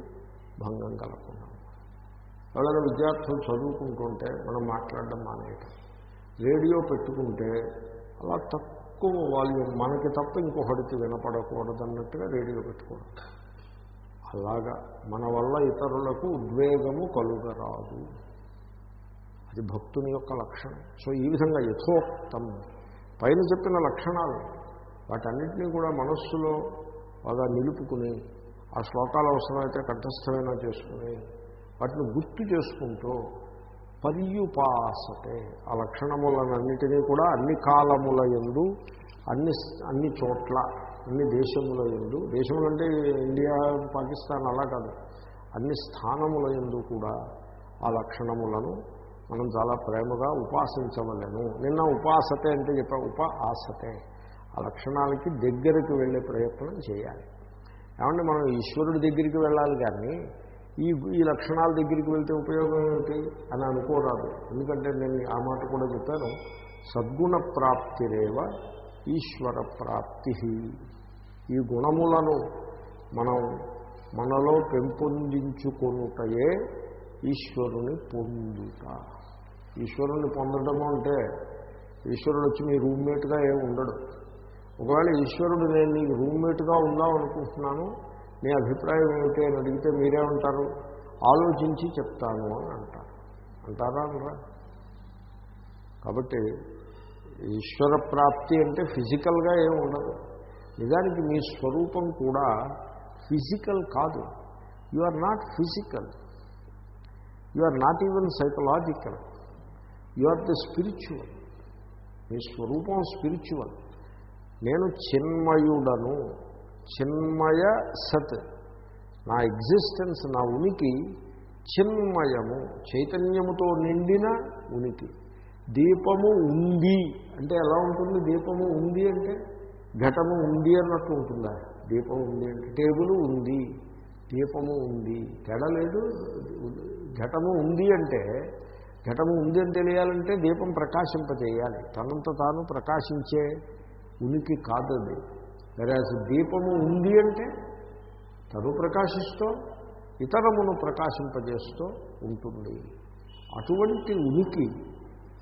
భంగం కలగకుండా. ఎవరైనా విద్యార్థులు చదువుకుంటుంటే మనం మాట్లాడడం మానేయటం. రేడియో పెట్టుకుంటే అలా తక్కువ వాల్యూమ్ మనకి తప్ప ఇంకొకటికి వినపడకూడదు అన్నట్టుగా రేడియో పెట్టుకోవడం. అలాగా మన వల్ల ఇతరులకు ఉద్వేగము కలుగరాదు. అది భక్తుని యొక్క లక్షణం. సో ఈ విధంగా యథోక్తం. పైన చెప్పిన లక్షణాలు వాటన్నిటినీ కూడా మనస్సులో బాగా నిలుపుకుని ఆ శ్లోకాలు అవసరమైతే కంఠస్థమైనా చేసుకుని వాటిని గుర్తు చేసుకుంటూ పర్యుపాసతే. ఆ లక్షణములనన్నిటినీ కూడా అన్ని కాలముల ఎందు అన్ని అన్ని చోట్ల అన్ని దేశముల ఎందు దేశములంటే ఇండియా పాకిస్తాన్ అలా కాదు. అన్ని స్థానముల ఎందు కూడా ఆ లక్షణములను మనం చాలా ప్రేమగా ఉపాసించవలను. నిన్న ఉపాసతే అంటే చెప్పా ఉప ఆసతే ఆ లక్షణాలకి దగ్గరికి వెళ్ళే ప్రయత్నం చేయాలి. ఏమంటే మనం ఈశ్వరుడి దగ్గరికి వెళ్ళాలి కానీ ఈ ఈ లక్షణాల దగ్గరికి వెళ్తే ఉపయోగం ఏమిటి అని అనుకోరాదు. ఎందుకంటే నేను ఆ మాట కూడా చెప్పాను. సద్గుణ ప్రాప్తిరేవ ఈశ్వర ప్రాప్తి. ఈ గుణములను మనం మనలో పెంపొందించుకొనుటయే ఈశ్వరుని పొందుట. ఈశ్వరుని పొందడం అంటే ఈశ్వరుడు వచ్చి మీ రూమ్మేట్గా ఏమి ఉండడు. ఒకవేళ ఈశ్వరుడు నేను నీకు రూమ్మేట్గా ఉందాం అనుకుంటున్నాను మీ అభిప్రాయం ఏమిటి అని అడిగితే మీరేమంటారు ఆలోచించి చెప్తాను అని అంటారు. అంటారా అనరా? కాబట్టి ఈశ్వర ప్రాప్తి అంటే ఫిజికల్గా ఏమి ఉండదు. నిజానికి మీ స్వరూపం కూడా ఫిజికల్ కాదు. You are not physical. You are not even psychological. You are the spiritual. మీ స్వరూపం స్పిరిచువల్. నేను చిన్మయుడను. చిన్మయ సత్. నా ఎగ్జిస్టెన్స్ నా ఉనికి చిన్మయము చైతన్యముతో నిండిన ఉనికి. దీపము ఉంది అంటే ఎలా ఉంటుంది? దీపము ఉంది అంటే ఘటము ఉంది అన్నట్టు ఉంటుందా? దీపం ఉంది అంటే టేబుల్ ఉంది దీపము ఉంది. తేడా లేదు. ఘటము ఉంది అంటే ఘటము ఉంది అని తెలియాలంటే దీపం ప్రకాశింపజేయాలి. తనంత తాను ప్రకాశించే ఉనికి కాదది. లేదా దీపము ఉంది అంటే తను ప్రకాశిస్తూ ఇతరమును ప్రకాశింపజేస్తూ ఉంటుంది. అటువంటి ఉనికి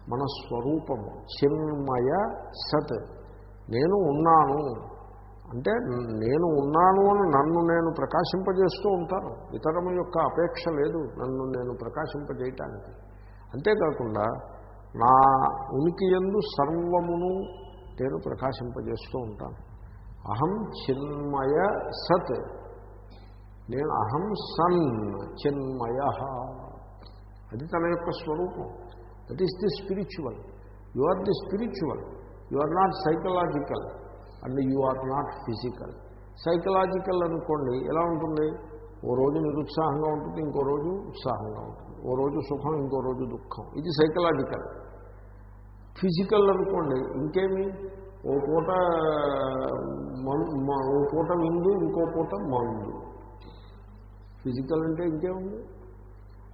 మన స్వరూపము. చిన్మయ సత్. నేను ఉన్నాను. అంటే నేను ఉన్నాను అని నన్ను నేను ప్రకాశింపజేస్తూ ఉంటాను. ఇతరము యొక్క అపేక్ష లేదు నన్ను నేను ప్రకాశింపజేయటానికి. అంతేకాకుండా నా ఉనికి ఎందు సర్వమును నేను ప్రకాశింపజేస్తూ ఉంటాను. అహం చిన్మయ సత్. నేను అహం సన్ చిన్మయ. అది తన యొక్క స్వరూపం. That is the spiritual you are the spiritual you are not psychological and you are not physical psychological అనుకోండి ఎలా ఉంటుంది? ఓ రోజు నిరుత్సాహంగా ఉంటుంది ఇంకో రోజు ఉత్సాహంగా ఉంటుంది. ఓ రోజు సుఖం ఇంకో రోజు దుఃఖం. ఇది సైకలాజికల్ ఫిజికల్ అనుకోండి ఇంకేమి? ఓ పూట ఓ పూట విందు ఇంకో పూట మందు. ఫిజికల్ అంటే ఇంకేముంది?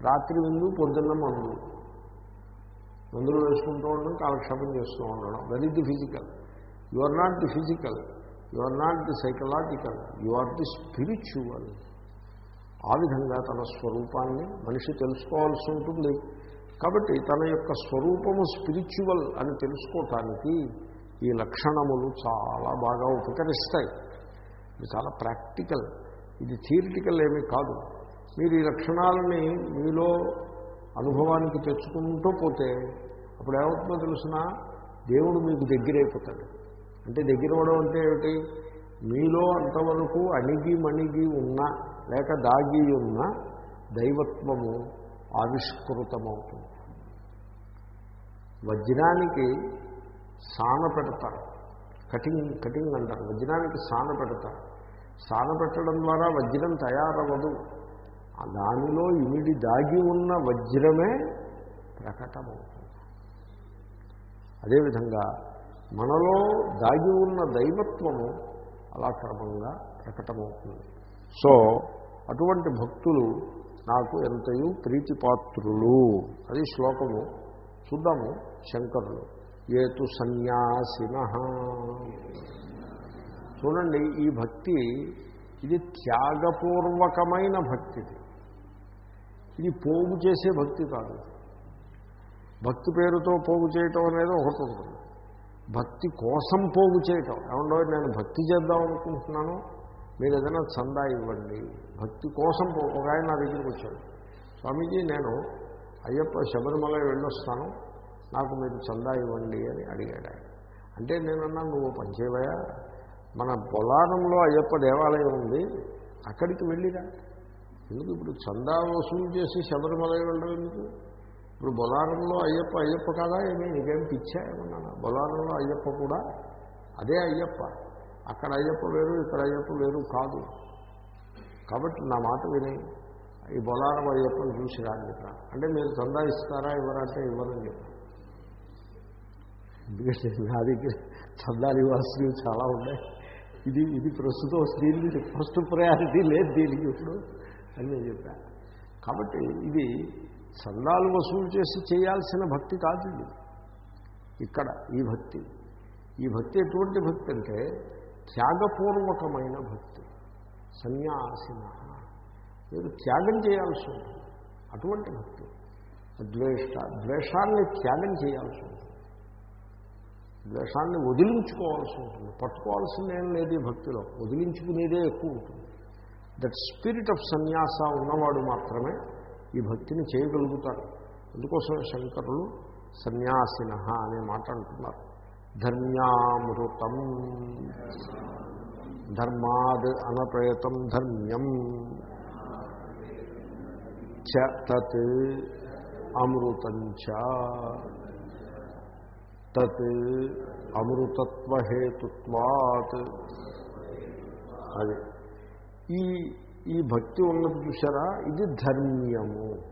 రాత్రి విందు పొద్దున్న మందు. మందులు వేసుకుంటూ ఉండడం కాలక్షేపం చేస్తూ ఉండడం. That is the physical you are not the physical you are not the psychological you are the spiritual ఆ విధంగా తన స్వరూపాన్ని మనిషి తెలుసుకోవాల్సి ఉంటుంది. కాబట్టి తన యొక్క స్వరూపము స్పిరిచువల్ అని తెలుసుకోవటానికి ఈ లక్షణములు చాలా బాగా ఉపకరిస్తాయి. ఇది చాలా ప్రాక్టికల్. ఇది థియరిటికల్ ఏమీ కాదు. మీరు ఈ లక్షణాలని మీలో అనుభవానికి తెచ్చుకుంటూ పోతే అప్పుడు ఏమవుతుందో తెలిసిన? దేవుడు మీకు దగ్గరైపోతాడు. అంటే దగ్గరవడం అంటే ఏమిటి? మీలో అంతవరకు అణిగి మణిగి ఉన్న లేక దాగి ఉన్న దైవత్వము ఆవిష్కృతమవుతుంది. వజ్రానికి సాన పెడతారు. కటింగ్ కటింగ్ అంటారు. వజ్రానికి సాన పెడతారు. సాన పెట్టడం ద్వారా వజ్రం తయారవ్వదు. ఆ దానిలో ఇమిడి దాగి ఉన్న వజ్రమే ప్రకటమవుతుంది. అదేవిధంగా మనలో దాగి ఉన్న దైవత్వము అలా క్రమంగా ప్రకటమవుతుంది. సో అటువంటి భక్తులు నాకు ఎంతయు ప్రీతిపాత్రులు. అది శ్లోకము. చూద్దాము శంకరులు. ఏతు సన్యాసిన. చూడండి ఈ భక్తి ఇది త్యాగపూర్వకమైన భక్తి. ఇది పోగు చేసే భక్తి కాదు. భక్తి పేరుతో పోగు చేయటం అనేది ఒకటి ఉంటుంది. భక్తి కోసం పోగు చేయటం. ఏమండో నేను భక్తి చేద్దాం అనుకుంటున్నాను. మీరు ఏదైనా చందా ఇవ్వండి. భక్తి కోసం పో ఒక ఆయన నా దగ్గరికి వచ్చాడు. స్వామీజీ నేను అయ్యప్ప శబరిమల వెళ్ళొస్తాను. నాకు మీరు చందా ఇవ్వండి అని అడిగాడు ఆయన. అంటే నేనన్నా నువ్వు పనిచేవయా మన పొలారంలో అయ్యప్ప దేవాలయం ఉంది. అక్కడికి వెళ్ళిరా. ఎందుకు ఇప్పుడు చందా వసూలు చేసి శబరిమల వెళ్ళడం ఎందుకు? ఇప్పుడు బొలారంలో అయ్యప్ప అయ్యప్ప కాదా ఏమీ? నీకేం పిచ్చా బొలారంలో అయ్యప్ప కూడా అదే అయ్యప్ప. అక్కడ అయ్యప్ప వేరు ఇక్కడ అయ్యప్ప వేరు కాదు. కాబట్టి నా మాట విని ఈ బొలారం అయ్యప్పని చూసి రాని అంటే మీరు చందా ఇస్తారా ఇవ్వరంటే ఇవ్వరని చెప్పారు నా దగ్గర చందాలు ఇవ్వాల్సినవి చాలా ఉన్నాయి. ఇది ఇది ప్రస్తుతం దీనికి ఫస్ట్ ప్రయారిటీ లేదు దీనికి ఇప్పుడు అని నేను చెప్పాను కాబట్టి ఇది చందాలు వసూలు చేసి చేయాల్సిన భక్తి కాదు ఇది. ఇక్కడ ఈ భక్తి. ఈ భక్తి ఎటువంటి భక్తి అంటే త్యాగపూర్వకమైన భక్తి. సన్యాసిన. మీరు త్యాగం చేయాల్సి ఉంటుంది. అటువంటి భక్తి. ద్వేష ద్వేషాన్ని త్యాగం చేయాల్సి ఉంటుంది. ద్వేషాన్ని వదిలించుకోవాల్సి ఉంటుంది. పట్టుకోవాల్సింది ఏం లేదు భక్తిలో. వదిలించుకునేదే ఎక్కువ ఉంటుంది. దట్ స్పిరిట్ ఆఫ్ సన్యాస ఉన్నవాడు మాత్రమే ఈ భక్తిని చేయగలుగుతారు అందుకోసం శంకరులు సన్యాసిన అనే మాట అంటున్నారు. ధర్మ్యామృతం. ధర్మాద్ అనప్రయతం ధర్మ్యం. చ తత్ అమృతంచ తత్ అమృతత్వహేతుత్వాత్. అది. ఈ ఈ భక్తి ఉన్నది చూసారా ఇది ధర్మ్యము.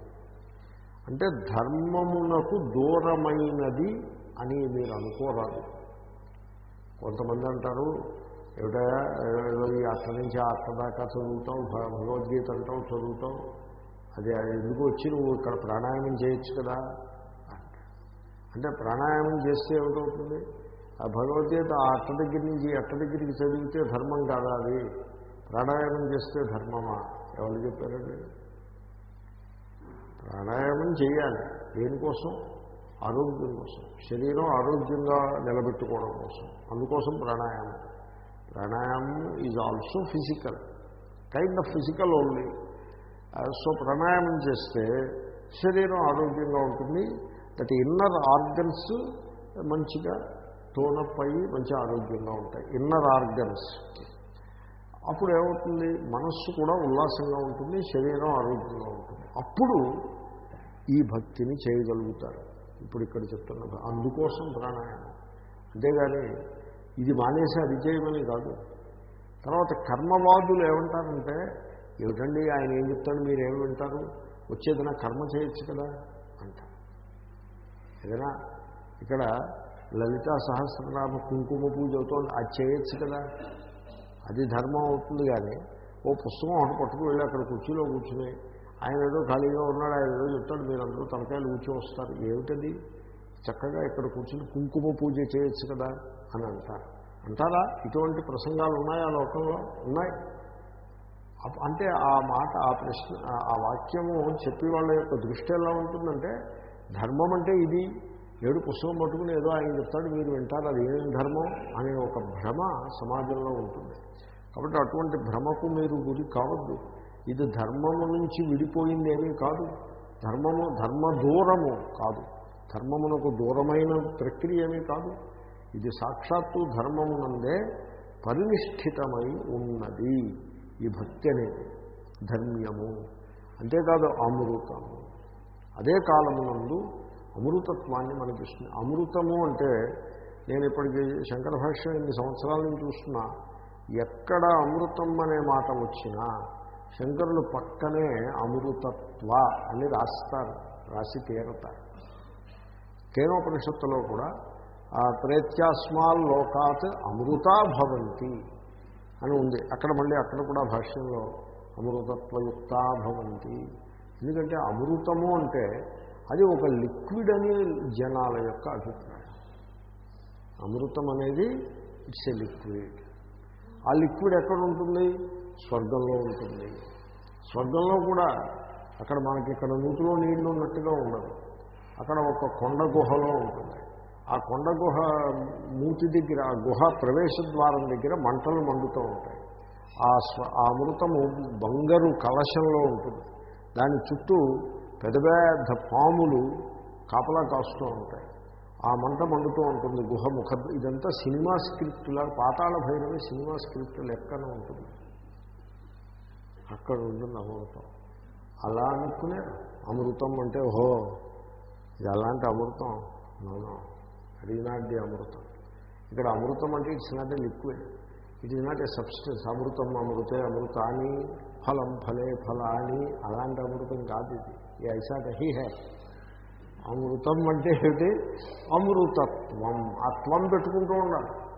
అంటే ధర్మమునకు దూరమైనది అని మీరు అనుకోరాదు. కొంతమంది అంటారు ఏమిటా? ఈ అట్ట నుంచి అట్ట దాకా చదువుతాం భగవద్గీత అంటాం చదువుతాం అది ఎందుకు వచ్చి నువ్వు ఇక్కడ ప్రాణాయామం చేయొచ్చు కదా? అంటే ప్రాణాయామం చేస్తే ఏమిటవుతుంది? ఆ భగవద్గీత ఆ అట్ట దగ్గర నుంచి అట్ట దగ్గరికి చదివితే ధర్మం కాదా అది? ప్రాణాయామం చేస్తే ధర్మమా? ఎవరు చెప్పారండి? ప్రాణాయామం చేయాలి. దేనికోసం? ఆరోగ్యం కోసం. శరీరం ఆరోగ్యంగా నిలబెట్టుకోవడం కోసం. అందుకోసం ప్రాణాయామం. ప్రాణాయామం is also physical kind of physical only so ప్రాణాయామం చేస్తే శరీరం ఆరోగ్యంగా ఉంటుంది. దట్ ఇన్నర్ ఆర్గన్స్ మంచిగా టోనప్ అయ్యి మంచి ఆరోగ్యంగా ఉంటాయి. Inner organs. అప్పుడు ఏమవుతుంది? మనస్సు కూడా ఉల్లాసంగా ఉంటుంది శరీరం ఆరోగ్యంగా ఉంటుంది. అప్పుడు ఈ భక్తిని చేయగలుగుతారు. ఇప్పుడు ఇక్కడ చెప్తున్నది. అందుకోసం ప్రాణాయామం. అంతేగాని ఇది మానేసి అది చేయమని కాదు. తర్వాత కర్మవాదులు ఏమంటారంటే ఏమిటండి? ఆయన ఏం చెప్తాడు? మీరు ఏమి వింటారు? వచ్చేదైనా కర్మ చేయొచ్చు కదా. ఏదైనా ఇక్కడ లలితా సహస్రనామ కుంకుమ పూజ అవుతుంది. అది చేయొచ్చు కదా? అది ధర్మం అవుతుంది కానీ ఓ పుస్తకం ఒకటి పట్టుకు వెళ్ళి అక్కడ కుర్చీలో కూర్చుని ఆయన ఏదో ఖాళీగా ఉన్నాడు ఆయన ఏదో చెప్తాడు మీరందరూ తలకాయలు కూర్చో వస్తారు. ఏమిటది? చక్కగా ఇక్కడ కూర్చుని కుంకుమ పూజ చేయొచ్చు కదా అని అంటారు. అంటారా? ఇటువంటి ప్రసంగాలు ఉన్నాయా లోకంలో? ఉన్నాయి. అప్- అంటే ఆ మాట ఆ ప్రశ్న ఆ- ఆ వాక్యము చెప్పి వాళ్ళ యొక్క దృష్టి ఎలా ఉంటుందంటే ధర్మం అంటే ఇది. ఏడు పుస్తకం పట్టుకుని ఏదో ఆయన చెప్తాడు మీరు వింటారు అది ఏం ధర్మం అనే ఒక భ్రమ సమాజంలో ఉంటుంది. కాబట్టి అటువంటి భ్రమకు మీరు గురి కావద్దు. ఇది ధర్మము నుంచి విడిపోయింది ఏమీ కాదు. ధర్మము ధర్మ దూరము కాదు. ధర్మమునకు దూరమైన ప్రక్రియ ఏమీ కాదు. ఇది సాక్షాత్తు ధర్మమునందే పరినిష్ఠితమై ఉన్నది. ఈ భక్తి అనేది ధర్మ్యము. అంతేకాదు అమృతము. అదే కాలమునందు అమృతత్వాన్ని మనకిస్తుంది. అమృతము అంటే నేను ఇప్పటికి శంకర భాష్యం ఇన్ని సంవత్సరాల నుంచి చూస్తున్నా ఎక్కడ అమృతం అనే మాట వచ్చినా శంకరులు పక్కనే అమృతత్వ అని రాస్తారు రాసి తీరతారు కేనోపనిషత్తులో కూడా ఆ ప్రేత్యాస్మాల్ లోకాత్ అమృతా భవంతి అని ఉంది. అక్కడ మళ్ళీ అక్కడ కూడా భాష్యంలో అమృతత్వయుక్తా భవంతి. ఎందుకంటే అమృతము అంటే అది ఒక లిక్విడ్ అని జనాల యొక్క అభిప్రాయం. అమృతం అనేది ఇట్స్ ఎ లిక్విడ్. ఆ లిక్విడ్ ఎక్కడ ఉంటుంది? స్వర్గంలో ఉంటుంది. స్వర్గంలో కూడా అక్కడ మనకి ఇక్కడ నూతిలో నీళ్ళు ఉన్నట్టుగా ఉండదు. అక్కడ ఒక కొండ గుహలో ఉంటుంది. ఆ కొండ గుహ మూతి దగ్గర ఆ గుహ ప్రవేశ ద్వారం దగ్గర మంటలు మండుతూ ఉంటాయి. ఆ స్వ ఆ అమృతము బంగారు కలశంలో ఉంటుంది. దాని చుట్టూ పెద్ద పెద్ద పాములు కాపలా కాస్తూ ఉంటాయి. ఆ మంట మండుతూ ఉంటుంది గుహ ముఖ ఇదంతా సినిమా స్క్రిప్టులా పాతాళ భైరవి సినిమా స్క్రిప్ట్ లెక్కన ఉంటుంది. అక్కడ ఉంటుంది అమృతం అలా అనుకునే అమృతం అంటే ఓహో ఇది అలాంటి అమృతం. నోనో అది నాట్ ది అమృతం. ఇక్కడ అమృతం అంటే it's not a liquid. It is not a substance. అమృతం అమృతే అమృతాన్ని ఫలం ఫలే ఫలాని అలాంటి అమృతం కాదు ఇది. ఈ ఐసా కహీ హే. అమృతం అంటే ఏమిటి? అమృతత్వం. ఆ త్వం పెట్టుకుంటూ ఉండాలి.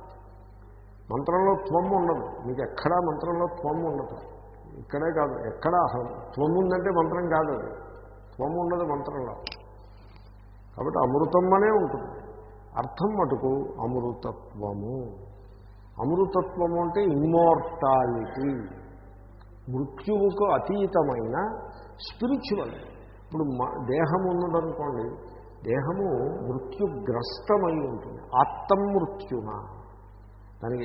మంత్రంలో త్వం ఉండదు. మీకు ఎక్కడా మంత్రంలో త్వం ఉండదు. ఇక్కడే కాదు. ఎక్కడా అసలు త్వం ఉందంటే మంత్రం కాదు అది. త్వం ఉండదు మంత్రంలో. కాబట్టి అమృతం అనే ఉంటుంది. అర్థం మటుకు అమృతత్వము. అమృతత్వము అంటే ఇమ్మోర్టాలిటీ మృత్యువుకు అతీతమైన స్పిరిచువల్. ఇప్పుడు దేహం ఉన్నదనుకోండి దేహము మృత్యుగ్రస్తమై ఉంటుంది. ఆత్తం మృత్యున? దానికి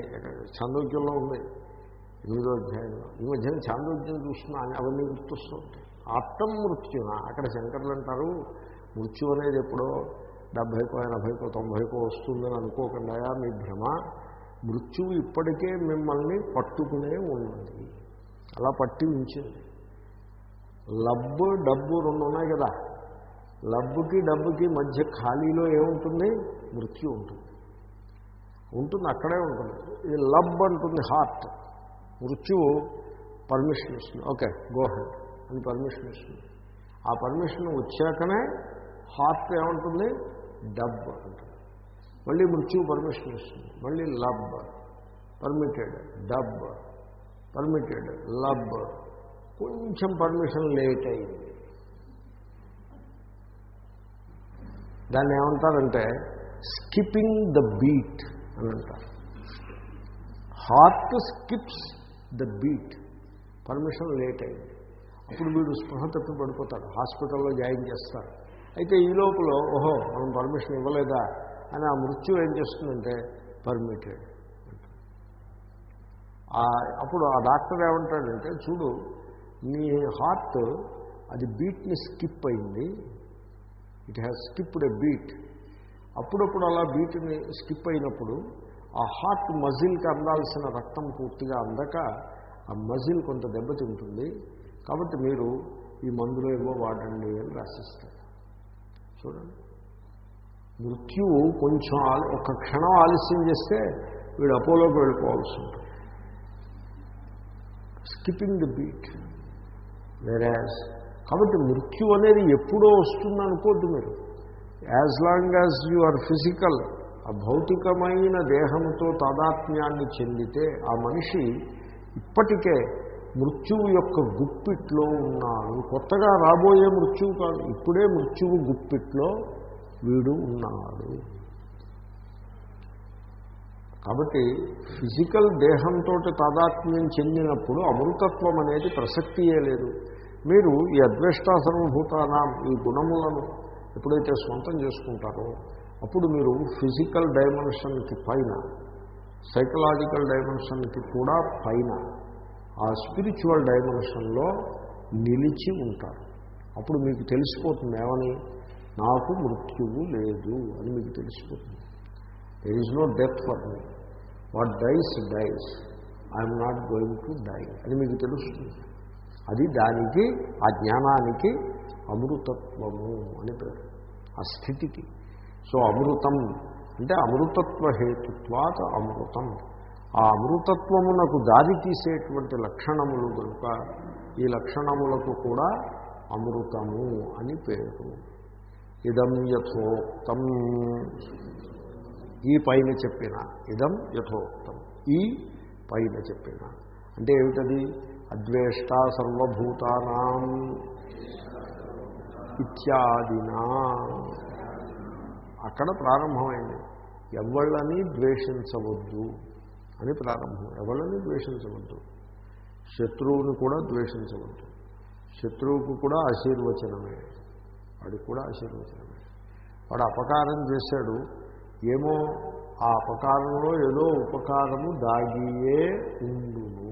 చాంద్రోగ్యంలో ఉంది. ఎనిమిదో అధ్యాయంలో. ఈ మధ్యన చాంద్రోగ్యం చూస్తున్నా అవన్నీ గుర్తొస్తుంటాయి. ఆత్తం మృత్యున? అక్కడ శంకర్లు అంటారు మృత్యు అనేది ఎప్పుడో డెబ్భైకో ఎనభైకో తొంభైకో వస్తుందని అనుకోకుండా మీ భ్రమ మృత్యువు ఇప్పటికే మిమ్మల్ని పట్టుకునే ఉన్నది. అలా పట్టి ఉంచింది లబ్బు డబ్బు రెండు ఉన్నాయి కదా. లబ్బుకి డబ్బుకి మధ్య ఖాళీలో ఏముంటుంది? మృత్యు ఉంటుంది. ఉంటుంది అక్కడే ఉంటుంది. ఇది లబ్ అంటుంది హార్ట్. మృత్యువు పర్మిషన్ ఇస్తుంది. ఓకే గోహెడ్ అని పర్మిషన్ ఇస్తుంది. ఆ పర్మిషన్ వచ్చాకనే హార్ట్ ఏముంటుంది? డబ్ అంటుంది. మళ్ళీ మృత్యువు పర్మిషన్ ఇస్తుంది. మళ్ళీ lub. Permitted dub. Permitted lub. కొంచెం పర్మిషన్ లేట్ అయింది. దాన్ని ఏమంటారంటే స్కిప్పింగ్ ద బీట్ అని అంటారు. Heart skips the beat. Permission late అయింది. అప్పుడు వీడు స్పృహ తప్పి పడిపోతాడు హాస్పిటల్లో జాయిన్ చేస్తారు. అయితే ఈ లోపల ఓహో మనం పర్మిషన్ ఇవ్వలేదా? అని ఆ మృత్యు ఏం చేస్తుందంటే పర్మిటెడ్. అప్పుడు ఆ డాక్టర్ ఏమంటాడంటే చూడు నీ హార్ట్ అది బీట్ని స్కిప్ అయింది. It has skipped a beat. అప్పుడప్పుడు అలా బీట్ని స్కిప్ అయినప్పుడు ఆ హార్ట్ మజిల్కి అందాల్సిన రక్తం పూర్తిగా అందక ఆ మజిల్ కొంత దెబ్బతింటుంది కాబట్టి మీరు ఈ మందులో ఏవో వాడండి అని రాసిస్తారు. చూడండి. మృత్యువు కొంచెం ఒక క్షణం ఆలస్యం చేస్తే వీడు అపోలోకి వెళ్ళిపోవాల్సి ఉంటుంది. Skipping the beat. వేరాజ్ కాబట్టి మృత్యు అనేది ఎప్పుడో వస్తుంది అనుకోద్దు మీరు. As long as you are physical ఆ భౌతికమైన దేహంతో తాదాత్మ్యాన్ని చెందితే ఆ మనిషి ఇప్పటికే మృత్యువు యొక్క గుప్పిట్లో ఉన్నాడు. కొత్తగా రాబోయే మృత్యువు కాదు ఇప్పుడే మృత్యువు గుప్పిట్లో వీడు ఉన్నాడు. కాబట్టి ఫిజికల్ దేహంతో తాదాత్మ్యం చెందినప్పుడు అమృతత్వం అనేది ప్రసక్తియే లేదు. మీరు ఈ అద్వేష్టాసర్వభూతానం ఈ గుణములను ఎప్పుడైతే సొంతం చేసుకుంటారో అప్పుడు మీరు ఫిజికల్ డైమెన్షన్కి పైన సైకలాజికల్ డైమెన్షన్కి కూడా పైన ఆ స్పిరిచువల్ డైమెన్షన్లో నిలిచి ఉంటారు. అప్పుడు మీకు తెలిసిపోతుంది ఏమని? నాకు మృత్యువు లేదు అని మీకు తెలిసిపోతుంది. There is no death for me what dies dies. I'm not going to die అని మీకు తెలుస్తుంది. అది దానికి ఆ జ్ఞానానికి అమృతత్వము అని పేరు. ఆ స్థితికి. సో అమృతం అంటే అమృతత్వ హేతుత్వాత అమృతం. ఆ అమృతత్వమునకు దారి తీసేటువంటి లక్షణములు కనుక ఈ లక్షణములకు కూడా అమృతము అని పేరు. ఇదం యథోక్తం. ఈ పైన చెప్పిన ఇదం యథోక్తం. ఈ పైన చెప్పిన. అంటే ఏమిటది? అద్వేష్ట సర్వభూతానాం ఇత్యాదినా. అక్కడ ప్రారంభమైంది. ఎవళ్ళని ద్వేషించవద్దు అని ప్రారంభం. ఎవళ్ళని ద్వేషించవద్దు? శత్రువుని కూడా ద్వేషించవద్దు. శత్రువుకు కూడా ఆశీర్వచనమే. వాడికి కూడా ఆశీర్వచనమే. వాడు అపకారం చేశాడు. ఏమో ఆ అపకారంలో ఏదో ఉపకారము దాగియే ఉండును.